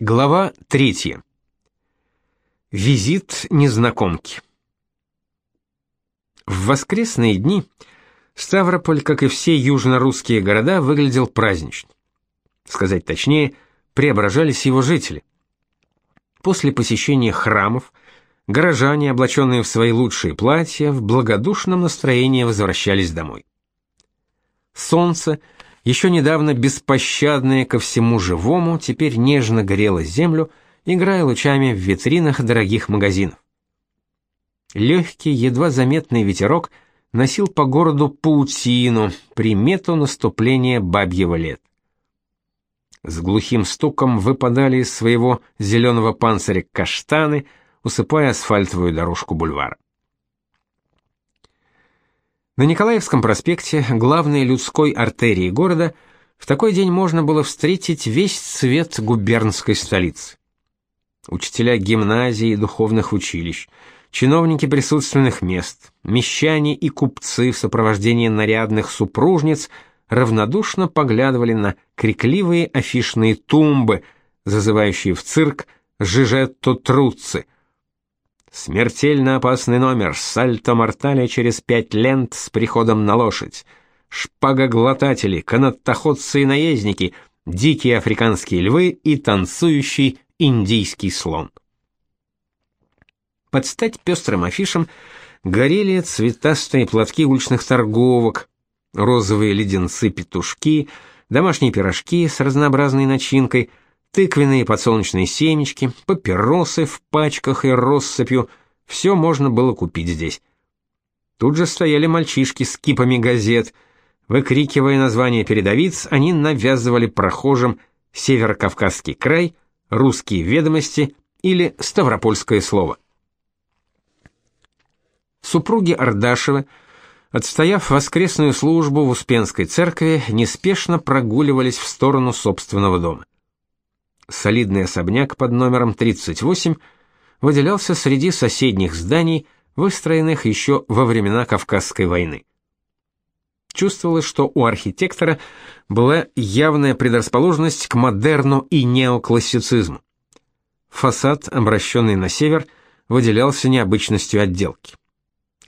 Глава 3. Визит незнакомки. В воскресные дни Ставрополь, как и все южно-русские города, выглядел празднично. Сказать точнее, преображались его жители. После посещения храмов горожане, облаченные в свои лучшие платья, в благодушном настроении возвращались домой. Солнце – еще недавно беспощадное ко всему живому, теперь нежно грело землю, играя лучами в витринах дорогих магазинов. Легкий, едва заметный ветерок носил по городу паутину, примету наступления бабьего лет. С глухим стуком выпадали из своего зеленого панциря каштаны, усыпая асфальтовую дорожку бульвара. На Николаевском проспекте, главной людской артерии города, в такой день можно было встретить весь цвет губернской столицы. Учителя гимназий и духовных училищ, чиновники присутственных мест, мещане и купцы в сопровождении нарядных супружниц равнодушно поглядывали на крикливые афишные тумбы, зазывающие в цирк Жижетто Труцци – Смертельно опасный номер, сальто мортале через пять лент с приходом на лошадь. Шпагоглотатели, канаттоходцы и наездники, дикие африканские львы и танцующий индийский слон. Под стать пестрым афишам горели цветастые платки уличных торговок, розовые леденцы-петушки, домашние пирожки с разнообразной начинкой – тыквенные подсолнечные семечки, папиросы в пачках и россыпью, все можно было купить здесь. Тут же стояли мальчишки с кипами газет. Выкрикивая названия передовиц, они навязывали прохожим Северокавказский край, русские ведомости или Ставропольское слово. Супруги Ардашевы, отстояв воскресную службу в Успенской церкви, неспешно прогуливались в сторону собственного дома солидный особняк под номером 38 выделялся среди соседних зданий, выстроенных еще во времена Кавказской войны. Чувствовалось, что у архитектора была явная предрасположенность к модерну и неоклассицизму. Фасад, обращенный на север, выделялся необычностью отделки.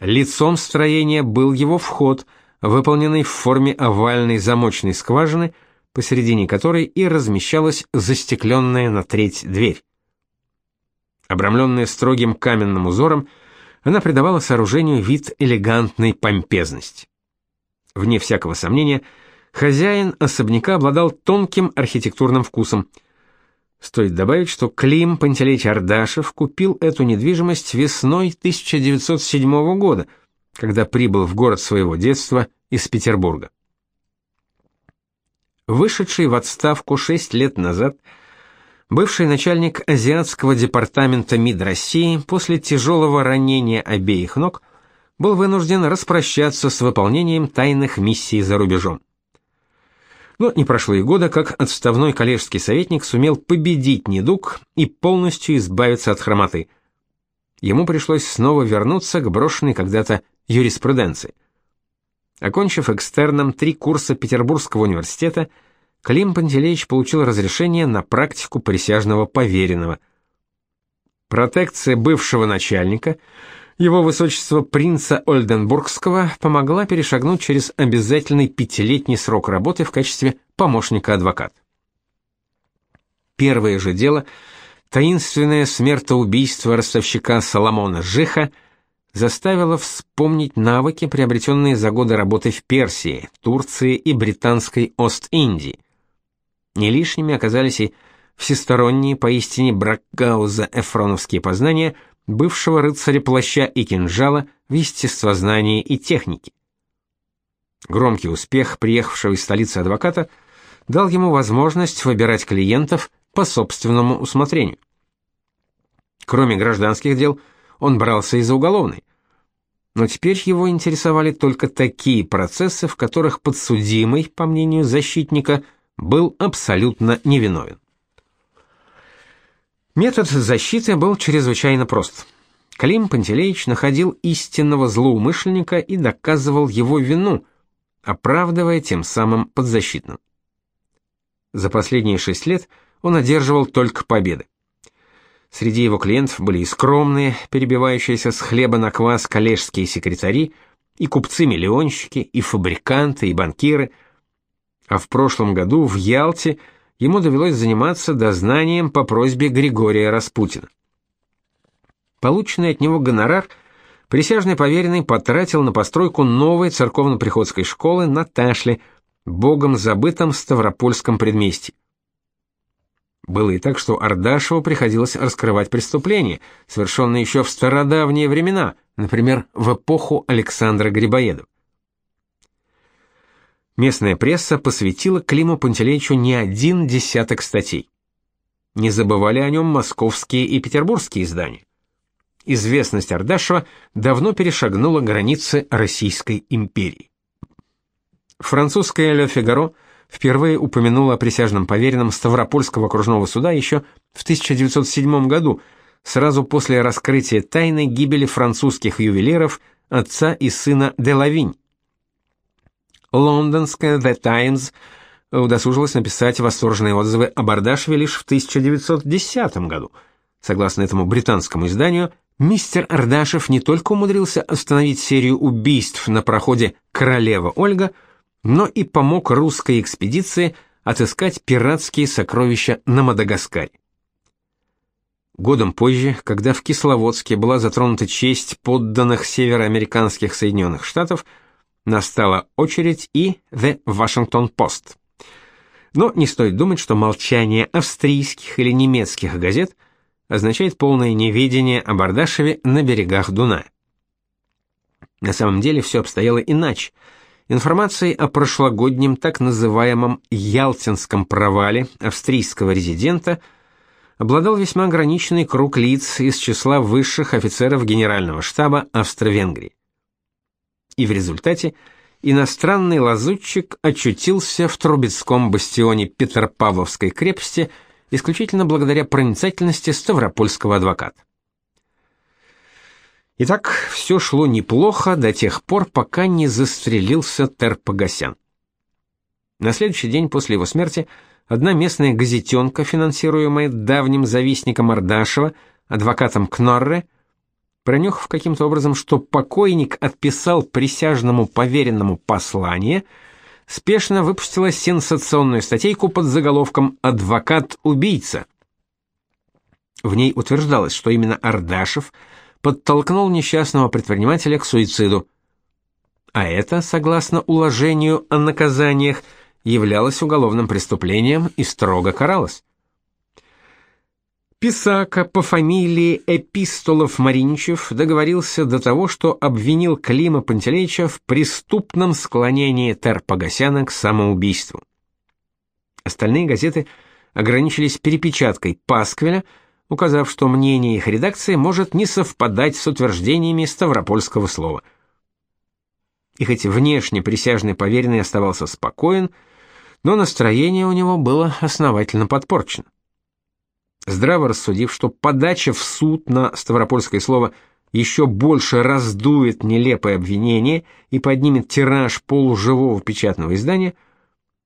Лицом строения был его вход, выполненный в форме овальной замочной скважины – посередине которой и размещалась застекленная на треть дверь. Обрамленная строгим каменным узором, она придавала сооружению вид элегантной помпезности. Вне всякого сомнения, хозяин особняка обладал тонким архитектурным вкусом. Стоит добавить, что Клим Пантелеич Ардашев купил эту недвижимость весной 1907 года, когда прибыл в город своего детства из Петербурга вышедший в отставку 6 лет назад, бывший начальник Азиатского департамента МИД России после тяжелого ранения обеих ног был вынужден распрощаться с выполнением тайных миссий за рубежом. Но не прошло и года, как отставной коллежский советник сумел победить недуг и полностью избавиться от хромоты. Ему пришлось снова вернуться к брошенной когда-то юриспруденции. Окончив экстерном три курса Петербургского университета, Клим Пантелеич получил разрешение на практику присяжного поверенного. Протекция бывшего начальника, его высочество принца Ольденбургского, помогла перешагнуть через обязательный пятилетний срок работы в качестве помощника адвоката. Первое же дело, таинственное смертоубийство ростовщика Соломона Жиха – заставило вспомнить навыки, приобретенные за годы работы в Персии, Турции и британской Ост-Индии. Не лишними оказались и всесторонние поистине Бракгауза эфроновские познания бывшего рыцаря плаща и кинжала в естествознании и технике. Громкий успех приехавшего из столицы адвоката дал ему возможность выбирать клиентов по собственному усмотрению. Кроме гражданских дел, он брался и за уголовный. Но теперь его интересовали только такие процессы, в которых подсудимый, по мнению защитника, был абсолютно невиновен. Метод защиты был чрезвычайно прост. Клим Пантелеич находил истинного злоумышленника и доказывал его вину, оправдывая тем самым подзащитным. За последние шесть лет он одерживал только победы. Среди его клиентов были и скромные, перебивающиеся с хлеба на квас коллежские секретари, и купцы-миллионщики, и фабриканты, и банкиры. А в прошлом году в Ялте ему довелось заниматься дознанием по просьбе Григория Распутина. Полученный от него гонорар присяжный поверенный потратил на постройку новой церковно-приходской школы на Ташле, богом забытом Ставропольском предместье. Было и так, что Ардашеву приходилось раскрывать преступления, совершенные еще в стародавние времена, например, в эпоху Александра Грибоедова. Местная пресса посвятила Климу Пантелеичу не один десяток статей. Не забывали о нем московские и петербургские издания. Известность Ардашева давно перешагнула границы Российской империи. Французская «Ле Фигаро» впервые упомянула о присяжном поверенном Ставропольского окружного суда еще в 1907 году, сразу после раскрытия тайны гибели французских ювелиров отца и сына Делавинь. Лондонская The Times удосужилась написать восторженные отзывы о Бардашеве лишь в 1910 году. Согласно этому британскому изданию, мистер Ардашев не только умудрился остановить серию убийств на проходе «Королева Ольга», но и помог русской экспедиции отыскать пиратские сокровища на Мадагаскаре. Годом позже, когда в Кисловодске была затронута честь подданных североамериканских Соединенных Штатов, настала очередь и The Washington Post. Но не стоит думать, что молчание австрийских или немецких газет означает полное неведение о Бардашеве на берегах Дуная. На самом деле все обстояло иначе – Информацией о прошлогоднем так называемом Ялтинском провале австрийского резидента обладал весьма ограниченный круг лиц из числа высших офицеров Генерального штаба Австро-Венгрии. И в результате иностранный лазутчик очутился в Трубецком бастионе Петропавловской крепости исключительно благодаря проницательности ставропольского адвоката. Итак, все шло неплохо до тех пор, пока не застрелился Терпогасян. На следующий день после его смерти одна местная газетенка, финансируемая давним завистником Ардашева, адвокатом Кнорре, пронюхав каким-то образом, что покойник отписал присяжному поверенному послание, спешно выпустила сенсационную статейку под заголовком «Адвокат-убийца». В ней утверждалось, что именно Ардашев – подтолкнул несчастного предпринимателя к суициду. А это, согласно уложению о наказаниях, являлось уголовным преступлением и строго каралось. Писака по фамилии Эпистолов Маринчев договорился до того, что обвинил Клима Пантелеича в преступном склонении Терпогасяна к самоубийству. Остальные газеты ограничились перепечаткой Пасквиля, указав, что мнение их редакции может не совпадать с утверждениями Ставропольского слова. И хоть внешне присяжный поверенный оставался спокоен, но настроение у него было основательно подпорчено. Здраво рассудив, что подача в суд на Ставропольское слово еще больше раздует нелепое обвинение и поднимет тираж полуживого печатного издания,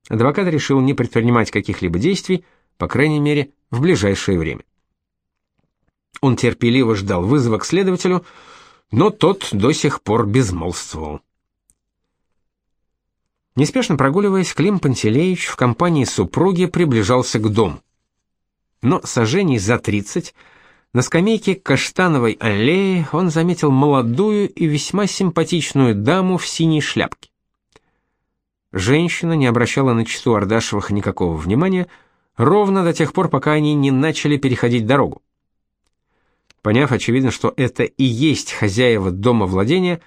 адвокат решил не предпринимать каких-либо действий, по крайней мере, в ближайшее время. Он терпеливо ждал вызова к следователю, но тот до сих пор безмолвствовал. Неспешно прогуливаясь, Клим Пантелеич в компании супруги приближался к дому. Но сожжений за тридцать на скамейке каштановой аллеи он заметил молодую и весьма симпатичную даму в синей шляпке. Женщина не обращала на часу Ардашевых никакого внимания, ровно до тех пор, пока они не начали переходить дорогу. Поняв, очевидно, что это и есть хозяева дома владения,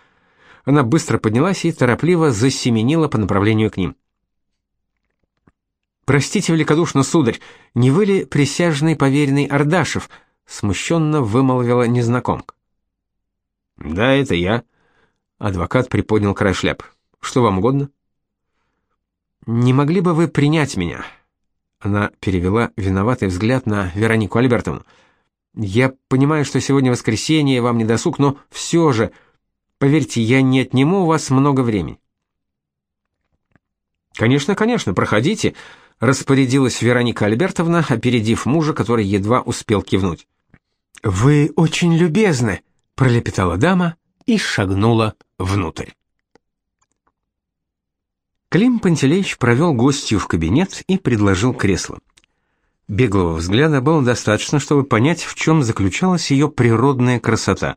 она быстро поднялась и торопливо засеменила по направлению к ним. «Простите великодушно, сударь, не вы ли присяжный поверенный Ардашев?» — смущенно вымолвила незнакомка. «Да, это я». Адвокат приподнял край шляп. «Что вам угодно?» «Не могли бы вы принять меня?» Она перевела виноватый взгляд на Веронику Альбертовну. Я понимаю, что сегодня воскресенье, вам не досуг, но все же, поверьте, я не отниму у вас много времени. Конечно, конечно, проходите. распорядилась Вероника Альбертовна, опередив мужа, который едва успел кивнуть. Вы очень любезны, пролепетала дама и шагнула внутрь. Клим Пантелеич провел гостью в кабинет и предложил кресло. Беглого взгляда было достаточно, чтобы понять, в чем заключалась ее природная красота.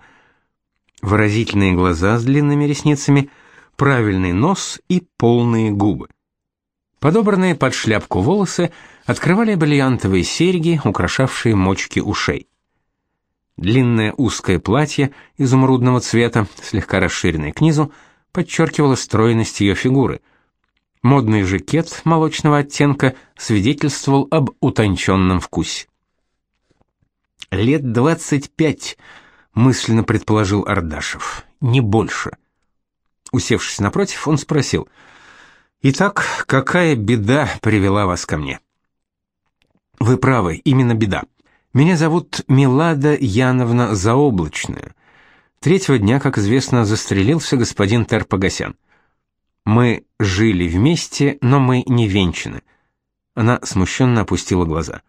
Выразительные глаза с длинными ресницами, правильный нос и полные губы. Подобранные под шляпку волосы открывали бриллиантовые серьги, украшавшие мочки ушей. Длинное узкое платье изумрудного цвета, слегка расширенное к низу, подчеркивало стройность ее фигуры – Модный жакет молочного оттенка свидетельствовал об утонченном вкусе. Лет двадцать пять, мысленно предположил Ардашев, не больше. Усевшись напротив, он спросил: "Итак, какая беда привела вас ко мне?" Вы правы, именно беда. Меня зовут Милада Яновна Заоблачная. Третьего дня, как известно, застрелился господин Терпогасян. Мы жили вместе, но мы не венчаны. Она смущенно опустила глаза.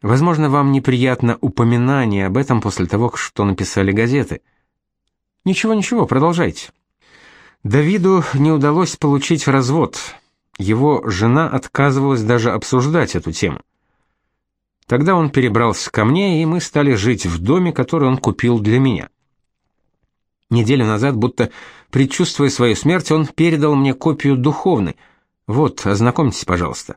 Возможно, вам неприятно упоминание об этом после того, что написали газеты. Ничего, ничего, продолжайте. Давиду не удалось получить развод. Его жена отказывалась даже обсуждать эту тему. Тогда он перебрался ко мне, и мы стали жить в доме, который он купил для меня. Неделю назад, будто предчувствуя свою смерть, он передал мне копию духовной. Вот, ознакомьтесь, пожалуйста.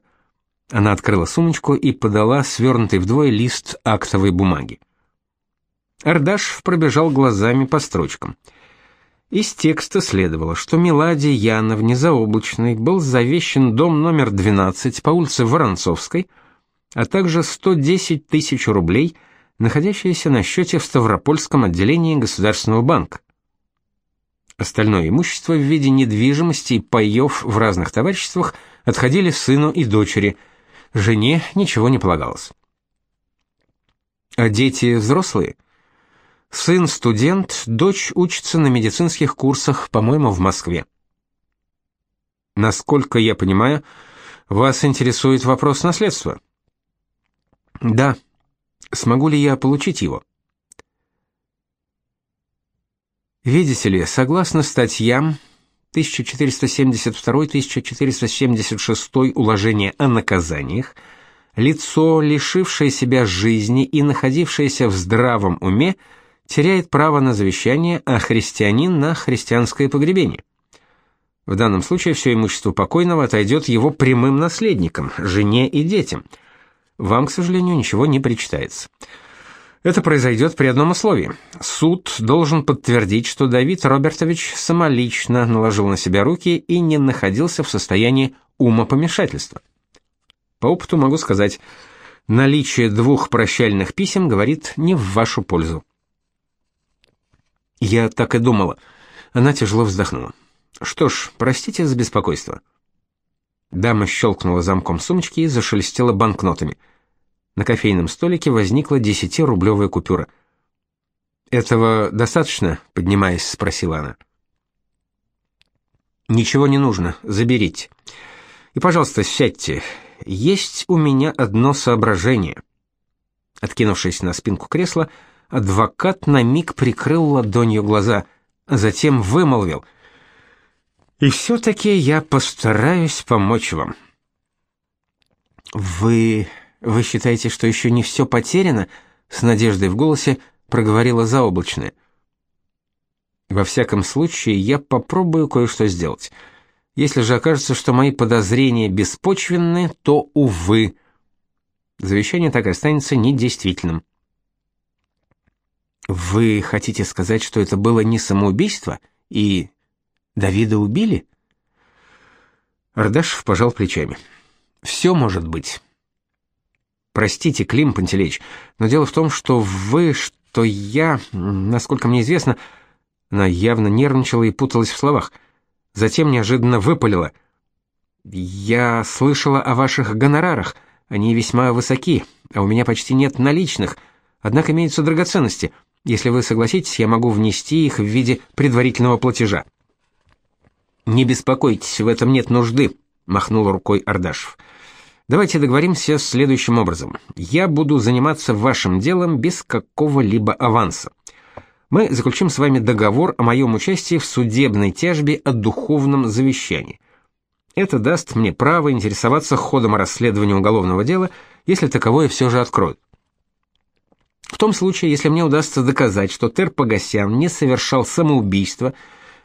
Она открыла сумочку и подала свернутый вдвое лист актовой бумаги. Ардаш пробежал глазами по строчкам. Из текста следовало, что Меладе Яновне Заоблачной был завещен дом номер 12 по улице Воронцовской, а также 110 тысяч рублей, находящиеся на счете в Ставропольском отделении Государственного банка. Остальное имущество в виде недвижимости и паёв в разных товариществах отходили сыну и дочери. Жене ничего не полагалось. А дети взрослые? Сын студент, дочь учится на медицинских курсах, по-моему, в Москве. Насколько я понимаю, вас интересует вопрос наследства? Да. Смогу ли я получить его? Видите ли, согласно статьям 1472-1476 уложения о наказаниях, лицо, лишившее себя жизни и находившееся в здравом уме, теряет право на завещание, а христианин на христианское погребение. В данном случае все имущество покойного отойдет его прямым наследникам, жене и детям. Вам, к сожалению, ничего не причитается. Это произойдет при одном условии. Суд должен подтвердить, что Давид Робертович самолично наложил на себя руки и не находился в состоянии умопомешательства. По опыту могу сказать, наличие двух прощальных писем говорит не в вашу пользу. Я так и думала. Она тяжело вздохнула. Что ж, простите за беспокойство. Дама щелкнула замком сумочки и зашелестела банкнотами. На кофейном столике возникла десятирублевая купюра. «Этого достаточно?» — поднимаясь, спросила она. «Ничего не нужно, заберите. И, пожалуйста, сядьте. Есть у меня одно соображение». Откинувшись на спинку кресла, адвокат на миг прикрыл ладонью глаза, а затем вымолвил. «И все-таки я постараюсь помочь вам». «Вы вы считаете, что еще не все потеряно? С надеждой в голосе проговорила заоблачная. Во всяком случае, я попробую кое-что сделать. Если же окажется, что мои подозрения беспочвенны, то увы. Завещание так и останется недействительным. Вы хотите сказать, что это было не самоубийство и Давида убили? Ардашев пожал плечами. «Все может быть. Простите, Клим Пантелеич, но дело в том, что вы, что я, насколько мне известно, она явно нервничала и путалась в словах. Затем неожиданно выпалила: "Я слышала о ваших гонорарах. Они весьма высоки, а у меня почти нет наличных. Однако имеются драгоценности. Если вы согласитесь, я могу внести их в виде предварительного платежа". "Не беспокойтесь, в этом нет нужды", махнул рукой Ардашев. Давайте договоримся следующим образом. Я буду заниматься вашим делом без какого-либо аванса. Мы заключим с вами договор о моем участии в судебной тяжбе о духовном завещании. Это даст мне право интересоваться ходом расследования уголовного дела, если таковое все же откроют. В том случае, если мне удастся доказать, что Тер Погосян не совершал самоубийство,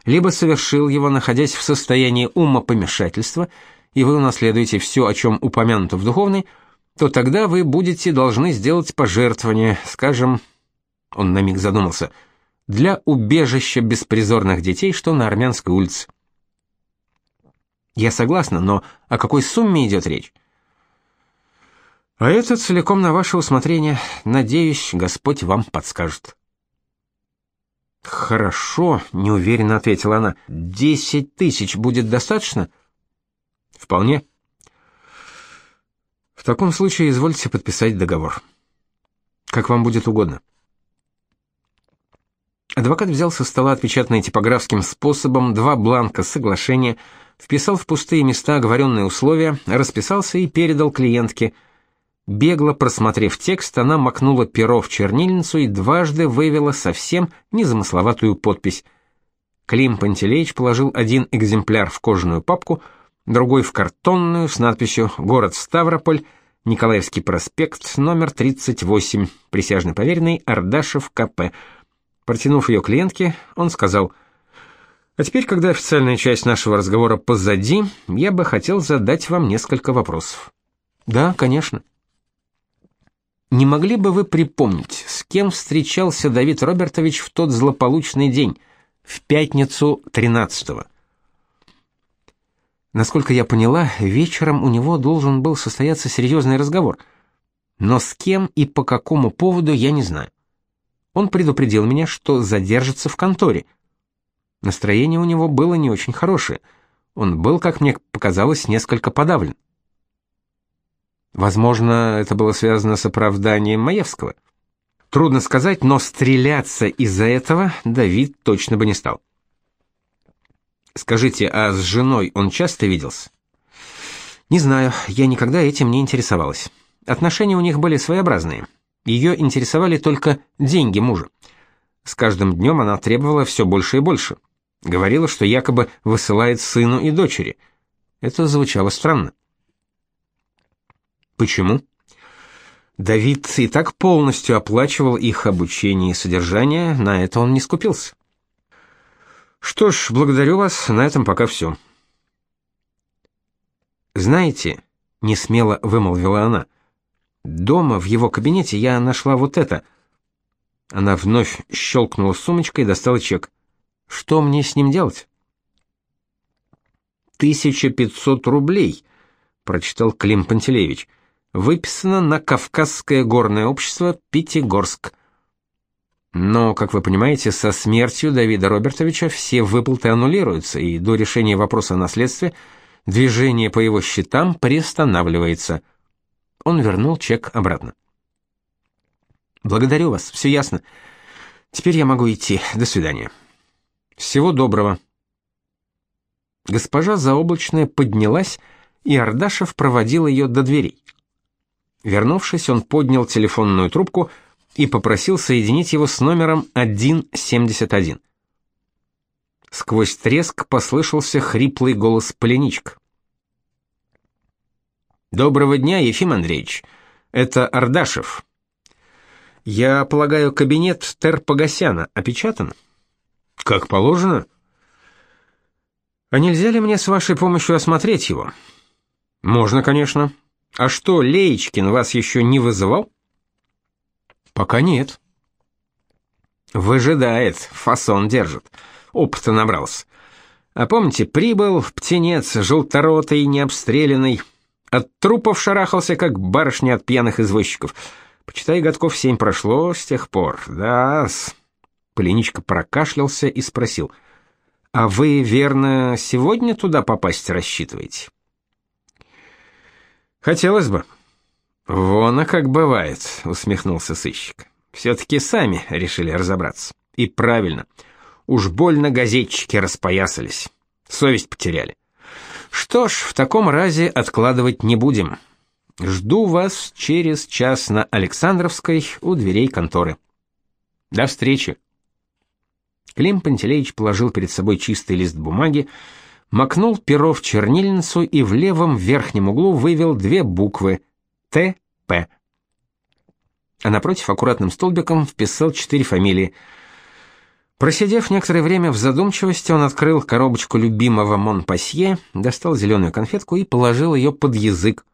либо совершил его, находясь в состоянии умопомешательства, и вы унаследуете все, о чем упомянуто в духовной, то тогда вы будете должны сделать пожертвование, скажем, он на миг задумался, для убежища беспризорных детей, что на Армянской улице. Я согласна, но о какой сумме идет речь? А это целиком на ваше усмотрение. Надеюсь, Господь вам подскажет. Хорошо, неуверенно ответила она. Десять тысяч будет достаточно? Вполне. В таком случае извольте подписать договор. Как вам будет угодно. Адвокат взял со стола отпечатанные типографским способом два бланка соглашения, вписал в пустые места оговоренные условия, расписался и передал клиентке – Бегло просмотрев текст, она макнула перо в чернильницу и дважды вывела совсем незамысловатую подпись. Клим Пантелеич положил один экземпляр в кожаную папку, другой в картонную с надписью «Город Ставрополь», Николаевский проспект, номер 38, присяжный поверенный Ардашев КП. Протянув ее клиентке, он сказал: "А теперь, когда официальная часть нашего разговора позади, я бы хотел задать вам несколько вопросов". "Да, конечно". Не могли бы вы припомнить, с кем встречался Давид Робертович в тот злополучный день, в пятницу 13-го? Насколько я поняла, вечером у него должен был состояться серьезный разговор. Но с кем и по какому поводу я не знаю. Он предупредил меня, что задержится в конторе. Настроение у него было не очень хорошее. Он был, как мне показалось, несколько подавлен. Возможно, это было связано с оправданием Маевского. Трудно сказать, но стреляться из-за этого Давид точно бы не стал. Скажите, а с женой он часто виделся? Не знаю, я никогда этим не интересовалась. Отношения у них были своеобразные. Ее интересовали только деньги мужа. С каждым днем она требовала все больше и больше. Говорила, что якобы высылает сыну и дочери. Это звучало странно. Почему? Давид и так полностью оплачивал их обучение и содержание, на это он не скупился. Что ж, благодарю вас, на этом пока все. Знаете, не смело вымолвила она. Дома в его кабинете я нашла вот это. Она вновь щелкнула сумочкой и достала чек. Что мне с ним делать? «Тысяча пятьсот рублей», — прочитал Клим Пантелеевич выписано на Кавказское горное общество Пятигорск. Но, как вы понимаете, со смертью Давида Робертовича все выплаты аннулируются, и до решения вопроса о наследстве движение по его счетам приостанавливается. Он вернул чек обратно. Благодарю вас, все ясно. Теперь я могу идти. До свидания. Всего доброго. Госпожа Заоблачная поднялась, и Ардашев проводил ее до дверей. Вернувшись, он поднял телефонную трубку и попросил соединить его с номером 171. Сквозь треск послышался хриплый голос Полиничка. Доброго дня, Ефим Андреевич. Это Ардашев. Я полагаю, кабинет Тер Погосяна опечатан? Как положено. А нельзя ли мне с вашей помощью осмотреть его? Можно, конечно. А что, Леечкин вас еще не вызывал? Пока нет. Выжидает, фасон держит. Опыта набрался. А помните, прибыл в птенец желторотый, необстрелянный, от трупов шарахался, как барышня от пьяных извозчиков. Почитай, годков семь прошло с тех пор. Да-с. Полиничка прокашлялся и спросил: "А вы, верно, сегодня туда попасть рассчитываете?" Хотелось бы. Вон, а как бывает, усмехнулся сыщик. все таки сами решили разобраться. И правильно. Уж больно газетчики распоясались. Совесть потеряли. Что ж, в таком разе откладывать не будем. Жду вас через час на Александровской у дверей конторы. До встречи. Клим Пантелеич положил перед собой чистый лист бумаги, макнул перо в чернильницу и в левом верхнем углу вывел две буквы Т.П. А напротив аккуратным столбиком вписал четыре фамилии. Просидев некоторое время в задумчивости, он открыл коробочку любимого Монпасье, достал зеленую конфетку и положил ее под язык.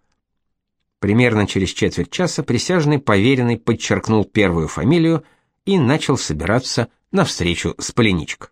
Примерно через четверть часа присяжный поверенный подчеркнул первую фамилию и начал собираться на встречу с Полиничкой.